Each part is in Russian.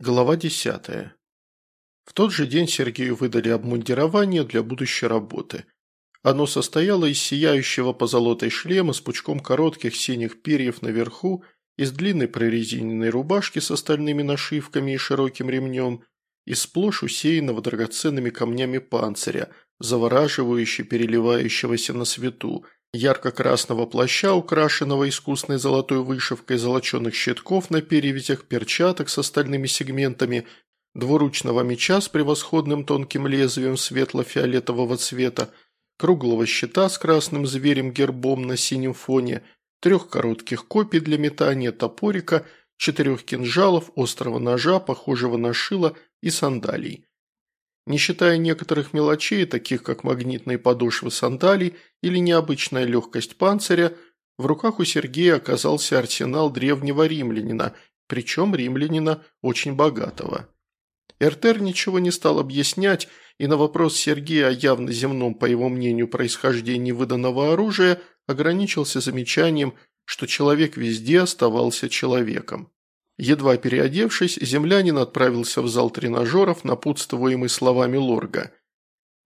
Глава 10. В тот же день Сергею выдали обмундирование для будущей работы. Оно состояло из сияющего позолотой шлема с пучком коротких синих перьев наверху, из длинной прорезиненной рубашки с остальными нашивками и широким ремнем, и сплошь усеянного драгоценными камнями панциря, завораживающе переливающегося на свету – ярко-красного плаща, украшенного искусной золотой вышивкой золоченых щитков на перевязях, перчаток с остальными сегментами, двуручного меча с превосходным тонким лезвием светло-фиолетового цвета, круглого щита с красным зверем-гербом на синем фоне, трех коротких копий для метания топорика, четырех кинжалов, острого ножа, похожего на шило и сандалий. Не считая некоторых мелочей, таких как магнитные подошвы сандалий или необычная легкость панциря, в руках у Сергея оказался арсенал древнего римлянина, причем римлянина очень богатого. Эртер ничего не стал объяснять, и на вопрос Сергея о явно земном, по его мнению, происхождении выданного оружия ограничился замечанием, что человек везде оставался человеком. Едва переодевшись, землянин отправился в зал тренажеров, напутствуемый словами Лорга.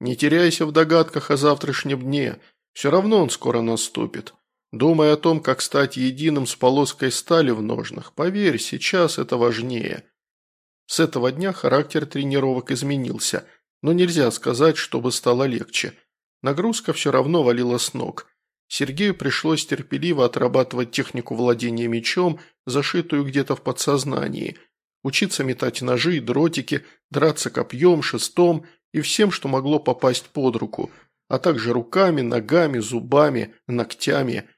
«Не теряйся в догадках о завтрашнем дне, все равно он скоро наступит. Думай о том, как стать единым с полоской стали в ножнах. Поверь, сейчас это важнее». С этого дня характер тренировок изменился, но нельзя сказать, чтобы стало легче. Нагрузка все равно валила с ног – Сергею пришлось терпеливо отрабатывать технику владения мечом, зашитую где-то в подсознании, учиться метать ножи и дротики, драться копьем, шестом и всем, что могло попасть под руку, а также руками, ногами, зубами, ногтями,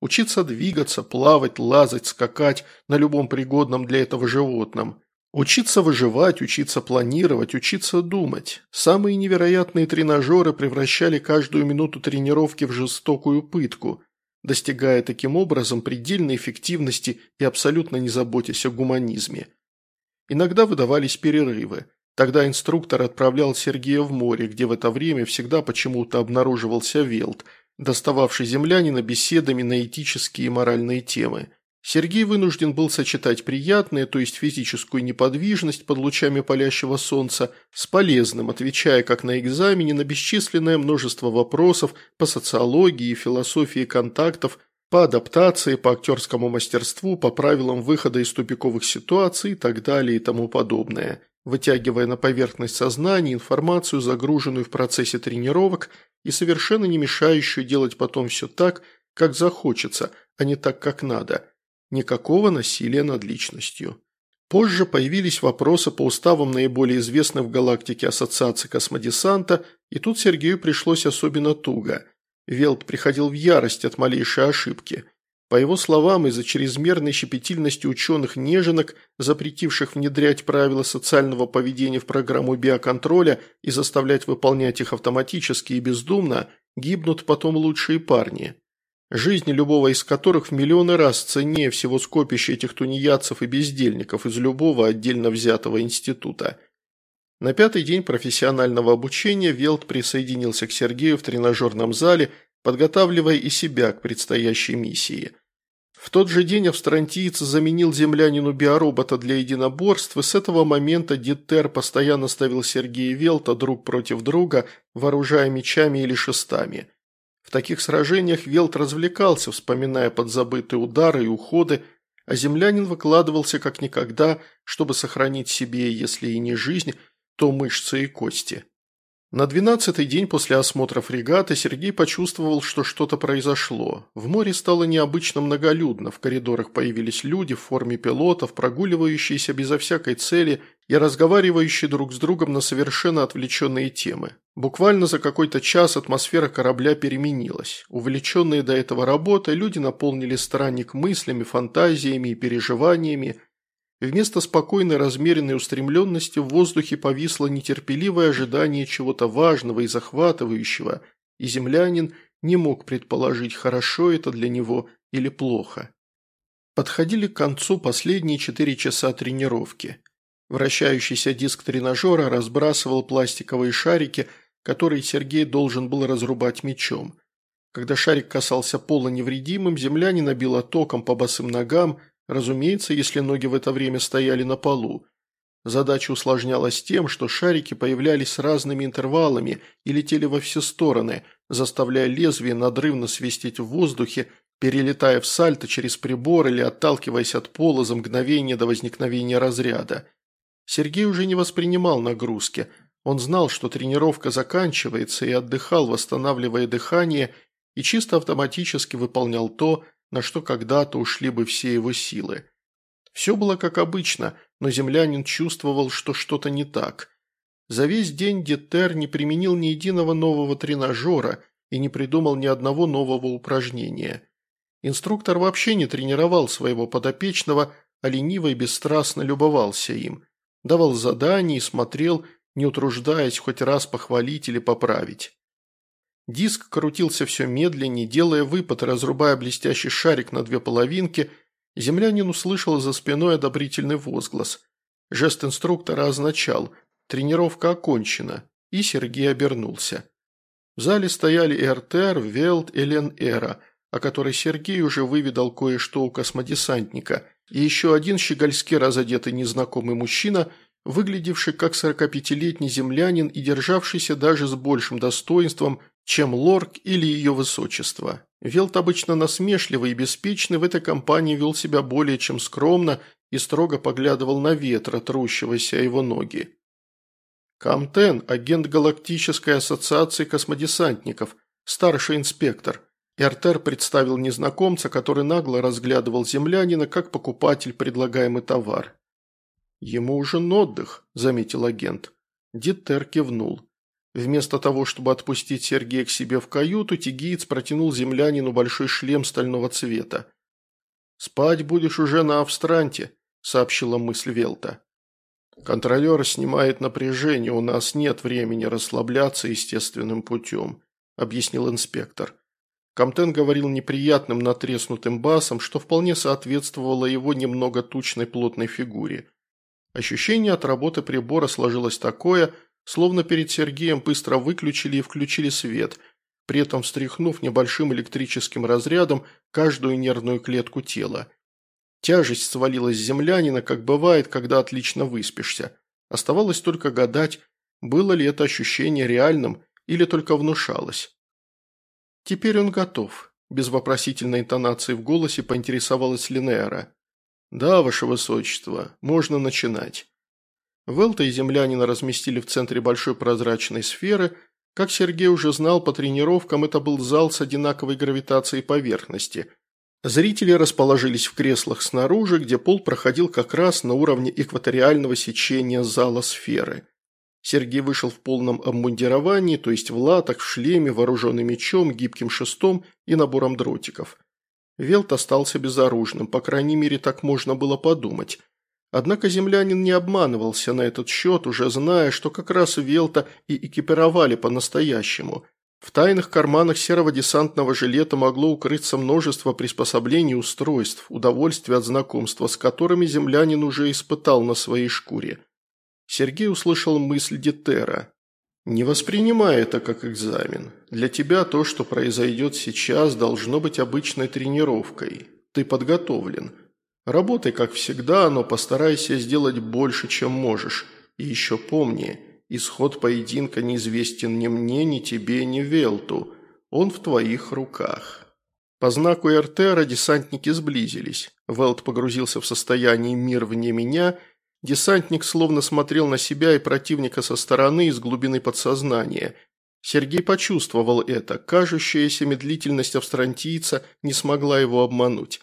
учиться двигаться, плавать, лазать, скакать на любом пригодном для этого животном – Учиться выживать, учиться планировать, учиться думать. Самые невероятные тренажеры превращали каждую минуту тренировки в жестокую пытку, достигая таким образом предельной эффективности и абсолютно не заботясь о гуманизме. Иногда выдавались перерывы. Тогда инструктор отправлял Сергея в море, где в это время всегда почему-то обнаруживался Велт, достававший землянина беседами на этические и моральные темы – Сергей вынужден был сочетать приятное, то есть физическую неподвижность под лучами палящего солнца, с полезным, отвечая как на экзамене на бесчисленное множество вопросов по социологии и философии контактов, по адаптации, по актерскому мастерству, по правилам выхода из тупиковых ситуаций и так далее и тому подобное, вытягивая на поверхность сознания информацию, загруженную в процессе тренировок и совершенно не мешающую делать потом все так, как захочется, а не так, как надо – Никакого насилия над личностью. Позже появились вопросы по уставам наиболее известной в галактике Ассоциации космодесанта, и тут Сергею пришлось особенно туго. Велт приходил в ярость от малейшей ошибки. По его словам, из-за чрезмерной щепетильности ученых-неженок, запретивших внедрять правила социального поведения в программу биоконтроля и заставлять выполнять их автоматически и бездумно, гибнут потом лучшие парни жизни любого из которых в миллионы раз ценнее всего скопища этих тунеядцев и бездельников из любого отдельно взятого института. На пятый день профессионального обучения Велт присоединился к Сергею в тренажерном зале, подготавливая и себя к предстоящей миссии. В тот же день австрантиец заменил землянину биоробота для единоборств, и с этого момента Диттер постоянно ставил Сергея Велта друг против друга, вооружая мечами или шестами – в таких сражениях Велт развлекался, вспоминая подзабытые удары и уходы, а землянин выкладывался как никогда, чтобы сохранить себе, если и не жизнь, то мышцы и кости. На двенадцатый день после осмотра фрегата Сергей почувствовал, что что-то произошло. В море стало необычно многолюдно, в коридорах появились люди в форме пилотов, прогуливающиеся безо всякой цели и разговаривающие друг с другом на совершенно отвлеченные темы. Буквально за какой-то час атмосфера корабля переменилась. Увлеченные до этого работой, люди наполнили странник мыслями, фантазиями и переживаниями, Вместо спокойной размеренной устремленности в воздухе повисло нетерпеливое ожидание чего-то важного и захватывающего, и землянин не мог предположить, хорошо это для него или плохо. Подходили к концу последние четыре часа тренировки. Вращающийся диск тренажера разбрасывал пластиковые шарики, которые Сергей должен был разрубать мечом. Когда шарик касался пола невредимым, землянин набил током по босым ногам – Разумеется, если ноги в это время стояли на полу. Задача усложнялась тем, что шарики появлялись с разными интервалами и летели во все стороны, заставляя лезвие надрывно свистеть в воздухе, перелетая в сальто через прибор или отталкиваясь от пола за мгновение до возникновения разряда. Сергей уже не воспринимал нагрузки. Он знал, что тренировка заканчивается и отдыхал, восстанавливая дыхание, и чисто автоматически выполнял то, на что когда-то ушли бы все его силы. Все было как обычно, но землянин чувствовал, что что-то не так. За весь день Детер не применил ни единого нового тренажера и не придумал ни одного нового упражнения. Инструктор вообще не тренировал своего подопечного, а лениво и бесстрастно любовался им. Давал задания и смотрел, не утруждаясь хоть раз похвалить или поправить. Диск крутился все медленнее, делая выпад разрубая блестящий шарик на две половинки – Землянин услышал за спиной одобрительный возглас. Жест инструктора означал «тренировка окончена», и Сергей обернулся. В зале стояли РТР, Велт и Лен Эра, о которой Сергей уже выведал кое-что у космодесантника, и еще один щегольски разодетый незнакомый мужчина, выглядевший как 45-летний землянин и державшийся даже с большим достоинством, чем Лорк или ее высочество. Велт обычно насмешливый и беспечный в этой компании вел себя более чем скромно и строго поглядывал на ветра, трущегося его ноги. Камтен, агент Галактической ассоциации космодесантников, старший инспектор. Эртер представил незнакомца, который нагло разглядывал землянина как покупатель предлагаемый товар. «Ему уже отдых», – заметил агент. Диттер кивнул. Вместо того, чтобы отпустить Сергея к себе в каюту, тигиец протянул землянину большой шлем стального цвета. «Спать будешь уже на Австранте», – сообщила мысль Велта. «Контролер снимает напряжение, у нас нет времени расслабляться естественным путем», – объяснил инспектор. Камтен говорил неприятным натреснутым басом, что вполне соответствовало его немного тучной плотной фигуре. Ощущение от работы прибора сложилось такое – Словно перед Сергеем быстро выключили и включили свет, при этом встряхнув небольшим электрическим разрядом каждую нервную клетку тела. Тяжесть свалилась с землянина, как бывает, когда отлично выспишься. Оставалось только гадать, было ли это ощущение реальным или только внушалось. «Теперь он готов», – без вопросительной интонации в голосе поинтересовалась Линеера. «Да, ваше высочество, можно начинать». Велта и землянина разместили в центре большой прозрачной сферы. Как Сергей уже знал по тренировкам, это был зал с одинаковой гравитацией поверхности. Зрители расположились в креслах снаружи, где пол проходил как раз на уровне экваториального сечения зала сферы. Сергей вышел в полном обмундировании, то есть в латах, в шлеме, вооруженный мечом, гибким шестом и набором дротиков. Велт остался безоружным, по крайней мере, так можно было подумать – Однако землянин не обманывался на этот счет, уже зная, что как раз Велта и экипировали по-настоящему. В тайных карманах серого десантного жилета могло укрыться множество приспособлений и устройств, удовольствия от знакомства, с которыми землянин уже испытал на своей шкуре. Сергей услышал мысль Детера. «Не воспринимай это как экзамен. Для тебя то, что произойдет сейчас, должно быть обычной тренировкой. Ты подготовлен». Работай, как всегда, но постарайся сделать больше, чем можешь. И еще помни, исход поединка неизвестен ни мне, ни тебе, ни Велту. Он в твоих руках». По знаку Эртера десантники сблизились. Велт погрузился в состояние «мир вне меня», Десантник словно смотрел на себя и противника со стороны из глубины подсознания. Сергей почувствовал это. Кажущаяся медлительность австрантийца не смогла его обмануть.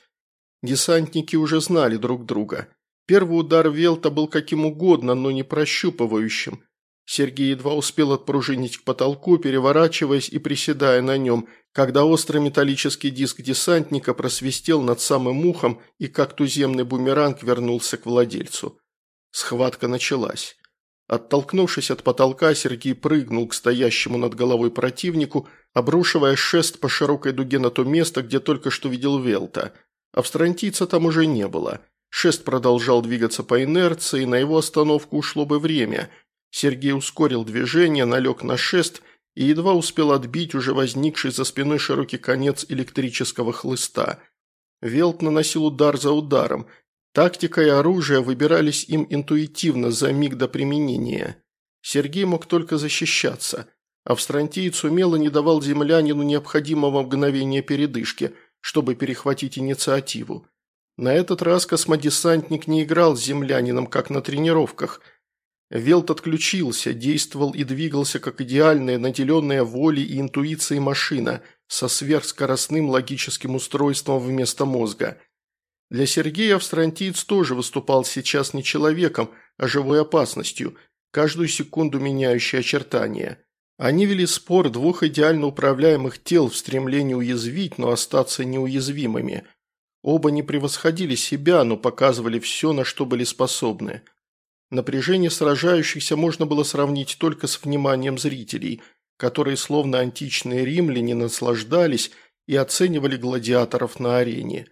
Десантники уже знали друг друга. Первый удар Велта был каким угодно, но не прощупывающим. Сергей едва успел отпружинить к потолку, переворачиваясь и приседая на нем, когда острый металлический диск десантника просвистел над самым ухом и как туземный бумеранг вернулся к владельцу. Схватка началась. Оттолкнувшись от потолка, Сергей прыгнул к стоящему над головой противнику, обрушивая шест по широкой дуге на то место, где только что видел Велта – Австрантийца там уже не было. Шест продолжал двигаться по инерции, на его остановку ушло бы время. Сергей ускорил движение, налег на шест и едва успел отбить уже возникший за спиной широкий конец электрического хлыста. Велт наносил удар за ударом. Тактика и оружие выбирались им интуитивно за миг до применения. Сергей мог только защищаться. Австрантиец умело не давал землянину необходимого мгновения передышки, чтобы перехватить инициативу. На этот раз космодесантник не играл с землянином, как на тренировках. Велт отключился, действовал и двигался как идеальная, наделенная волей и интуицией машина со сверхскоростным логическим устройством вместо мозга – для Сергея австрантиец тоже выступал сейчас не человеком, а живой опасностью, каждую секунду меняющей очертания. Они вели спор двух идеально управляемых тел в стремлении уязвить, но остаться неуязвимыми. Оба не превосходили себя, но показывали все, на что были способны. Напряжение сражающихся можно было сравнить только с вниманием зрителей, которые словно античные римляне наслаждались и оценивали гладиаторов на арене.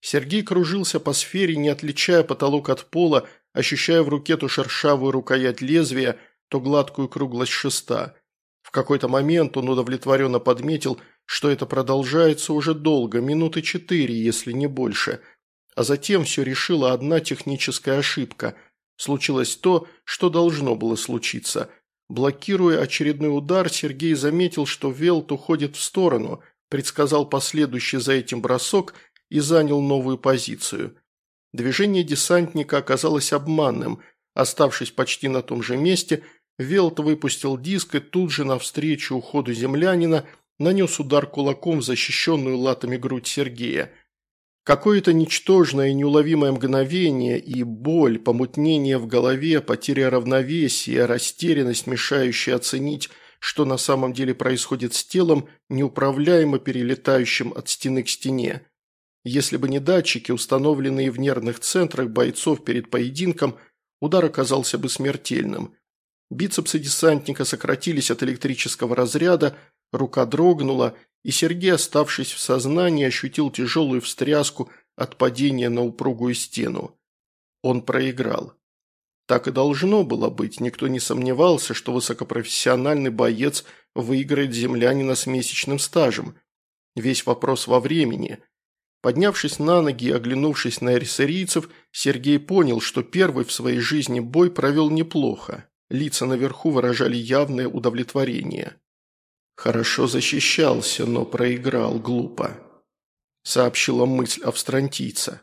Сергей кружился по сфере, не отличая потолок от пола, ощущая в руке то шершавую рукоять лезвия, то гладкую круглость шеста. Какой-то момент он удовлетворенно подметил, что это продолжается уже долго, минуты четыре, если не больше. А затем все решила одна техническая ошибка. Случилось то, что должно было случиться. Блокируя очередной удар, Сергей заметил, что Велт уходит в сторону, предсказал последующий за этим бросок – и занял новую позицию. Движение десантника оказалось обманным. Оставшись почти на том же месте, Велт выпустил диск и тут же навстречу уходу землянина нанес удар кулаком в защищенную латами грудь Сергея. Какое-то ничтожное и неуловимое мгновение и боль, помутнение в голове, потеря равновесия, растерянность, мешающая оценить, что на самом деле происходит с телом, неуправляемо перелетающим от стены к стене. Если бы не датчики, установленные в нервных центрах бойцов перед поединком, удар оказался бы смертельным. Бицепсы десантника сократились от электрического разряда, рука дрогнула, и Сергей, оставшись в сознании, ощутил тяжелую встряску от падения на упругую стену. Он проиграл. Так и должно было быть, никто не сомневался, что высокопрофессиональный боец выиграет землянина с месячным стажем. Весь вопрос во времени – Поднявшись на ноги и оглянувшись на эрисерийцев, Сергей понял, что первый в своей жизни бой провел неплохо. Лица наверху выражали явное удовлетворение. «Хорошо защищался, но проиграл глупо», – сообщила мысль австрантийца.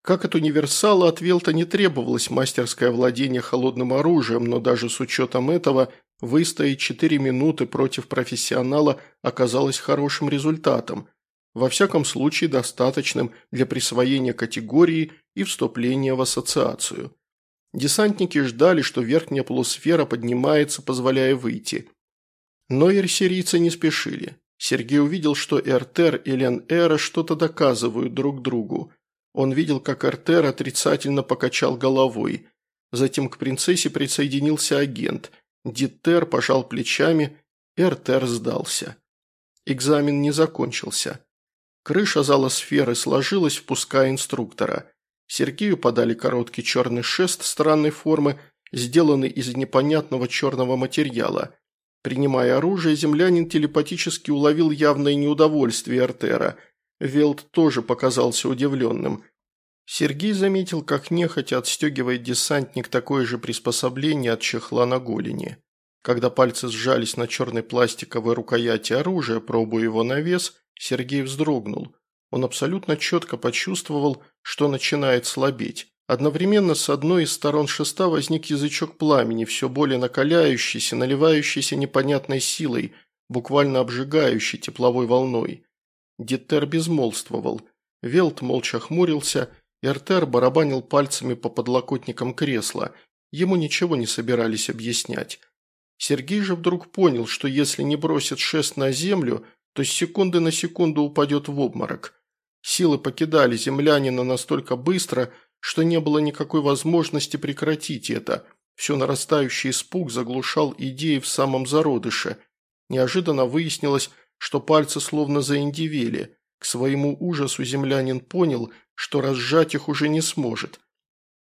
Как от универсала от Велта не требовалось мастерское владение холодным оружием, но даже с учетом этого выстоять четыре минуты против профессионала оказалось хорошим результатом – во всяком случае достаточным для присвоения категории и вступления в ассоциацию. Десантники ждали, что верхняя полусфера поднимается, позволяя выйти. Но ерсерийцы не спешили. Сергей увидел, что Эртер и Лен-Эра что-то доказывают друг другу. Он видел, как Эртер отрицательно покачал головой. Затем к принцессе присоединился агент. Диттер пожал плечами, Эртер сдался. Экзамен не закончился. Крыша зала сферы сложилась, впуская инструктора. Сергею подали короткий черный шест странной формы, сделанный из непонятного черного материала. Принимая оружие, землянин телепатически уловил явное неудовольствие Артера. Велт тоже показался удивленным. Сергей заметил, как нехотя отстегивает десантник такое же приспособление от чехла на голени. Когда пальцы сжались на черной пластиковой рукояти оружия, пробуя его на вес – Сергей вздрогнул. Он абсолютно четко почувствовал, что начинает слабеть. Одновременно с одной из сторон шеста возник язычок пламени, все более накаляющийся, наливающийся непонятной силой, буквально обжигающий тепловой волной. Диттер безмолвствовал. Велт молча хмурился, и Артер барабанил пальцами по подлокотникам кресла. Ему ничего не собирались объяснять. Сергей же вдруг понял, что если не бросит шест на землю, то с секунды на секунду упадет в обморок. Силы покидали землянина настолько быстро, что не было никакой возможности прекратить это. Все нарастающий испуг заглушал идеи в самом зародыше. Неожиданно выяснилось, что пальцы словно заиндивели. К своему ужасу землянин понял, что разжать их уже не сможет.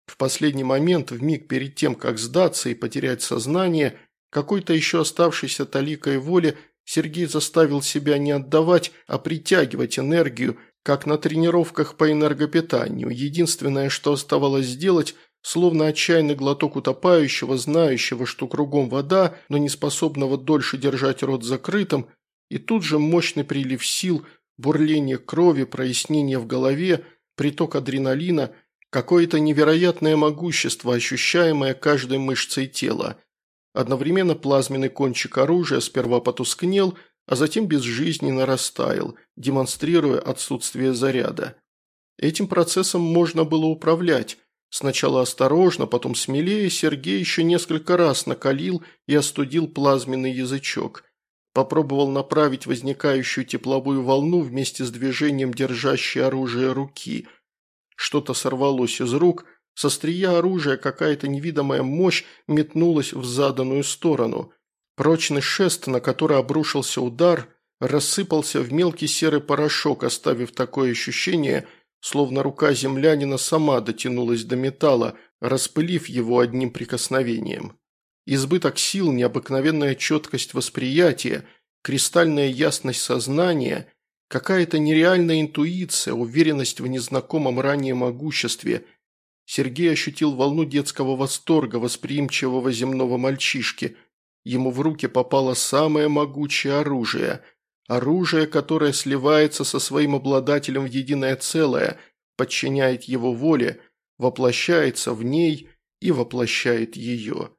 В последний момент, в миг перед тем, как сдаться и потерять сознание, какой-то еще оставшейся таликой воли Сергей заставил себя не отдавать, а притягивать энергию, как на тренировках по энергопитанию. Единственное, что оставалось сделать, словно отчаянный глоток утопающего, знающего, что кругом вода, но не способного дольше держать рот закрытым, и тут же мощный прилив сил, бурление крови, прояснение в голове, приток адреналина, какое-то невероятное могущество, ощущаемое каждой мышцей тела. Одновременно плазменный кончик оружия сперва потускнел, а затем безжизненно растаял, демонстрируя отсутствие заряда. Этим процессом можно было управлять. Сначала осторожно, потом смелее Сергей еще несколько раз накалил и остудил плазменный язычок. Попробовал направить возникающую тепловую волну вместе с движением держащей оружие руки. Что-то сорвалось из рук – со стрия оружия какая-то невидимая мощь метнулась в заданную сторону. Прочный шест, на который обрушился удар, рассыпался в мелкий серый порошок, оставив такое ощущение, словно рука землянина сама дотянулась до металла, распылив его одним прикосновением. Избыток сил, необыкновенная четкость восприятия, кристальная ясность сознания, какая-то нереальная интуиция, уверенность в незнакомом ранее могуществе – Сергей ощутил волну детского восторга, восприимчивого земного мальчишки. Ему в руки попало самое могучее оружие. Оружие, которое сливается со своим обладателем в единое целое, подчиняет его воле, воплощается в ней и воплощает ее.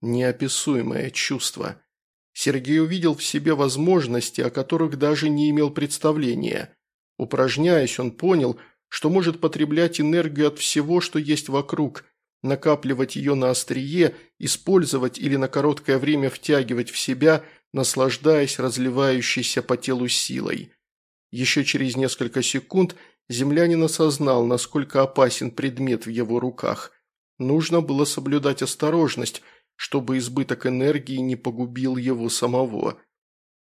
Неописуемое чувство. Сергей увидел в себе возможности, о которых даже не имел представления. Упражняясь, он понял – что может потреблять энергию от всего, что есть вокруг, накапливать ее на острие, использовать или на короткое время втягивать в себя, наслаждаясь разливающейся по телу силой. Еще через несколько секунд землянин осознал, насколько опасен предмет в его руках. Нужно было соблюдать осторожность, чтобы избыток энергии не погубил его самого.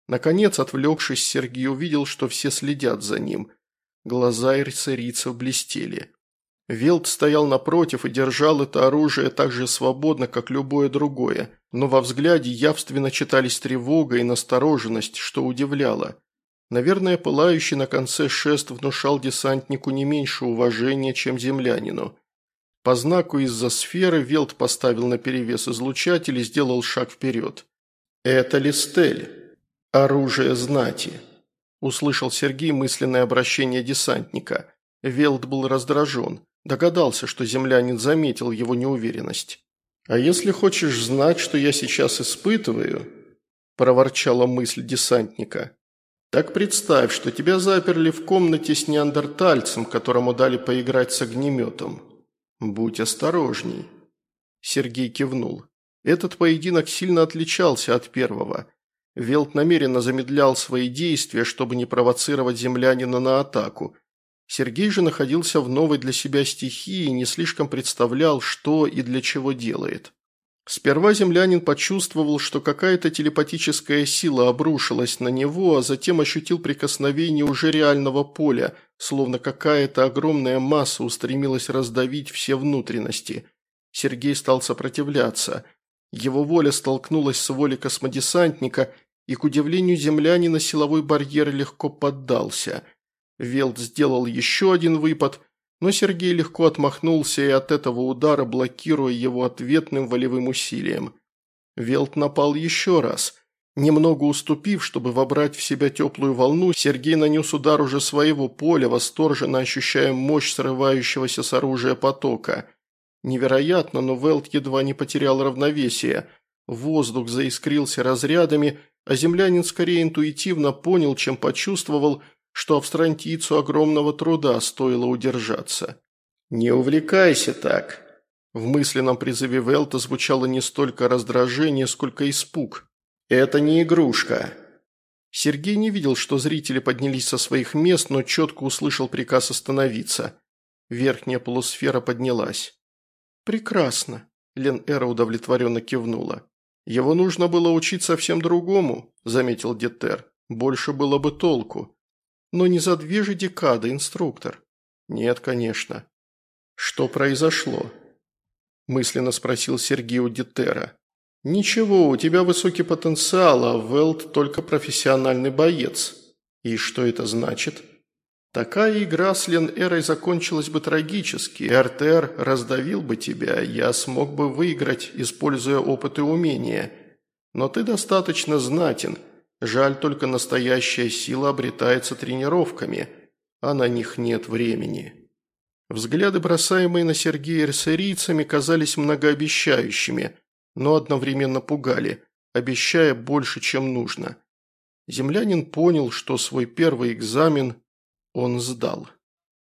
Наконец, отвлекшись, Сергей увидел, что все следят за ним. Глаза эрцерийцев блестели. Велт стоял напротив и держал это оружие так же свободно, как любое другое, но во взгляде явственно читались тревога и настороженность, что удивляло. Наверное, пылающий на конце шест внушал десантнику не меньше уважения, чем землянину. По знаку из-за сферы Велт поставил на перевес излучатель и сделал шаг вперед. «Это Листель. Оружие знати». Услышал Сергей мысленное обращение десантника. Велд был раздражен. Догадался, что землянин заметил его неуверенность. «А если хочешь знать, что я сейчас испытываю?» – проворчала мысль десантника. «Так представь, что тебя заперли в комнате с неандертальцем, которому дали поиграть с огнеметом. Будь осторожней». Сергей кивнул. Этот поединок сильно отличался от первого. Велт намеренно замедлял свои действия, чтобы не провоцировать землянина на атаку. Сергей же находился в новой для себя стихии и не слишком представлял, что и для чего делает. Сперва землянин почувствовал, что какая-то телепатическая сила обрушилась на него, а затем ощутил прикосновение уже реального поля, словно какая-то огромная масса устремилась раздавить все внутренности. Сергей стал сопротивляться. Его воля столкнулась с волей космодесантника – и, к удивлению землянина, силовой барьер легко поддался. Велт сделал еще один выпад, но Сергей легко отмахнулся и от этого удара, блокируя его ответным волевым усилием. Велт напал еще раз. Немного уступив, чтобы вобрать в себя теплую волну, Сергей нанес удар уже своего поля, восторженно ощущая мощь срывающегося с оружия потока. Невероятно, но Велт едва не потерял равновесие. Воздух заискрился разрядами, а землянин скорее интуитивно понял, чем почувствовал, что австрантийцу огромного труда стоило удержаться. «Не увлекайся так!» В мысленном призыве Велта звучало не столько раздражение, сколько испуг. «Это не игрушка!» Сергей не видел, что зрители поднялись со своих мест, но четко услышал приказ остановиться. Верхняя полусфера поднялась. «Прекрасно!» – Лен Эра удовлетворенно кивнула. «Его нужно было учить совсем другому», – заметил Детер. «Больше было бы толку». «Но не за две же декады, инструктор». «Нет, конечно». «Что произошло?» – мысленно спросил Сергей у Детера. «Ничего, у тебя высокий потенциал, а Велт только профессиональный боец. И что это значит?» Такая игра с Лен-Эрой закончилась бы трагически, РТР раздавил бы тебя, я смог бы выиграть, используя опыт и умения. Но ты достаточно знатен. Жаль, только настоящая сила обретается тренировками, а на них нет времени. Взгляды, бросаемые на Сергея эрсерийцами, казались многообещающими, но одновременно пугали, обещая больше, чем нужно. Землянин понял, что свой первый экзамен он сдал.